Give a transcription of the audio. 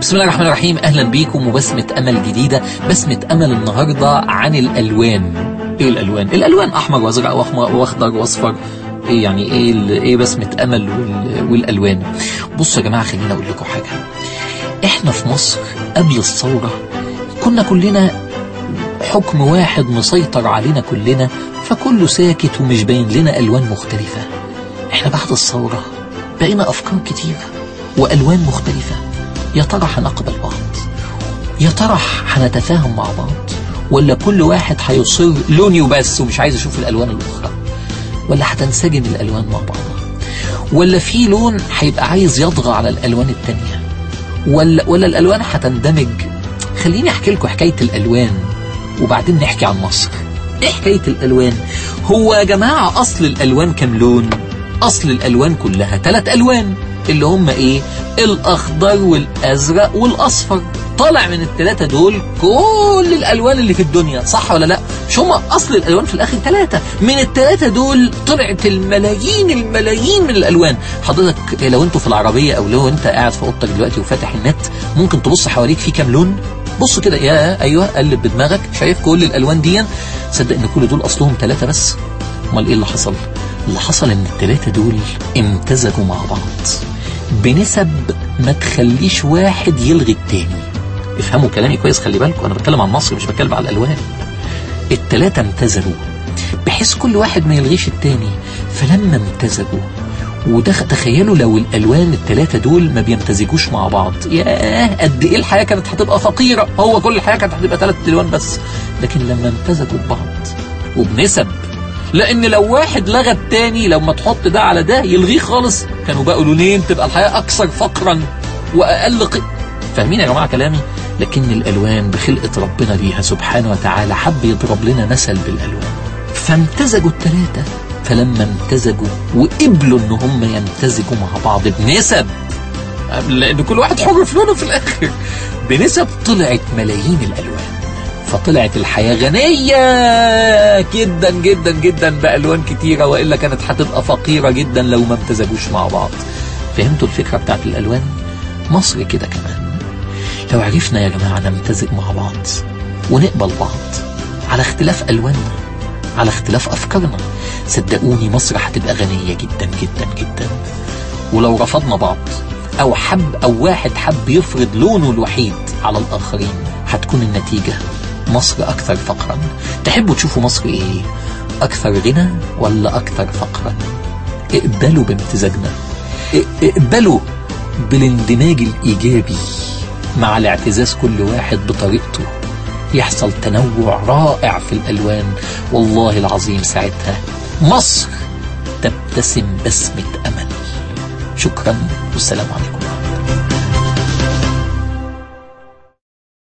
بسم الله الرحمن الرحيم. أهلا بيكم وبسمة أمل جديدة. بسمة أمل النهاردة عن الألوان. إيه الألوان؟ الألوان أحمر وأزرق وأحمر وأخضر وأصفر. إيه يعني إيه إيه بسمة أمل وال- والألوان؟ بصوا يا جماعة خليني أقول لكم حاجة. إحنا في مصر قبل الثورة كنا كلنا حكم واحد مسيطر علينا كلنا فكله ساكت ومش باين لنا ألوان مختلفة. إحنا بعد الثورة بقينا أفكار كتيرة وألوان مختلفة. يا ترى هنقبل بعض؟ يا ترى هنتفاهم مع بعض؟ ولا كل واحد هيصر لوني وبس ومش عايز يشوف الألوان الأخرى؟ ولا هتنسجم الألوان مع بعضها ولا في لون هيبقى عايز يطغى على الألوان التانية؟ ولا ولا الألوان هتندمج خليني أحكي لكم حكاية الألوان وبعدين نحكي عن مصر. إيه حكاية الألوان؟ هو يا جماعة أصل الألوان كام لون؟ أصل الألوان كلها ثلاث ألوان. اللي هم إيه؟ الأخضر والأزرق والأصفر. طالع من الثلاثه دول كل الألوان اللي في الدنيا صح ولا لأ؟ مش هم أصل الألوان في الآخر ثلاثة من الثلاثه دول طلعت الملايين الملايين من الألوان. حضرتك لو أنتوا في العربية أو لو أنت قاعد في أوضتك دلوقتي وفاتح النت ممكن تبص حواليك في كام لون؟ بص كده يا أيوه قلب بدماغك شايف كل الألوان دي صدق إن كل دول أصلهم ثلاثة بس؟ أمال إيه اللي حصل؟ اللي حصل إن الثلاثه دول امتزجوا مع بعض. بنسب ما تخليش واحد يلغي التاني. افهموا كلامي كويس خلي بالكم. أنا بتكلم عن مصر مش بتكلم على الألوان. التلاتة امتزجوا. بحيث كل واحد ما يلغيش التاني فلما امتزجوا وده تخيلوا لو الألوان التلاتة دول ما بيمتزجوش مع بعض. ياه! قد إيه الحياة كانت هتبقى فقيرة. هو كل الحياة كانت هتبقى ثلاث ألوان بس. لكن لما امتزجوا ببعض وبنسب لأن لو واحد لغى التاني لما تحط ده على ده يلغيه خالص. كانوا بقوا لونين تبقى الحياة أكثر فقرا وأقل ق... فاهمين يا جماعة كلامي؟ لكن الألوان بخلقة ربنا ليها سبحانه وتعالى حب يضرب لنا مثل بالألوان. فامتزجوا الثلاثه فلما امتزجوا وقبلوا إن هم يمتزجوا مع بعض بنسب لأن كل واحد حر في لونه في الآخر. بنسب طلعت ملايين الألوان. فطلعت الحياة غنية جدا جدا جدا بألوان كتيرة وإلا كانت هتبقى فقيرة جدا لو ما امتزجوش مع بعض. فهمتوا الفكرة بتاعت الألوان؟ مصر كده كمان. لو عرفنا يا جماعة نمتزج مع بعض ونقبل بعض على اختلاف ألواننا على اختلاف أفكارنا صدقوني مصر هتبقى غنية جدا جدا جدا. ولو رفضنا بعض أو حب أو واحد حب يفرض لونه الوحيد على الآخرين هتكون النتيجة مصر أكثر فقرا. تحبوا تشوفوا مصر إيه؟ أكثر غنى ولا أكثر فقرا؟ اقبلوا بامتزاجنا. اقبلوا بالاندماج الإيجابي مع الاعتزاز كل واحد بطريقته. يحصل تنوع رائع في الألوان. والله العظيم ساعتها مصر تبتسم بسمة أمل. شكرا والسلام عليكم.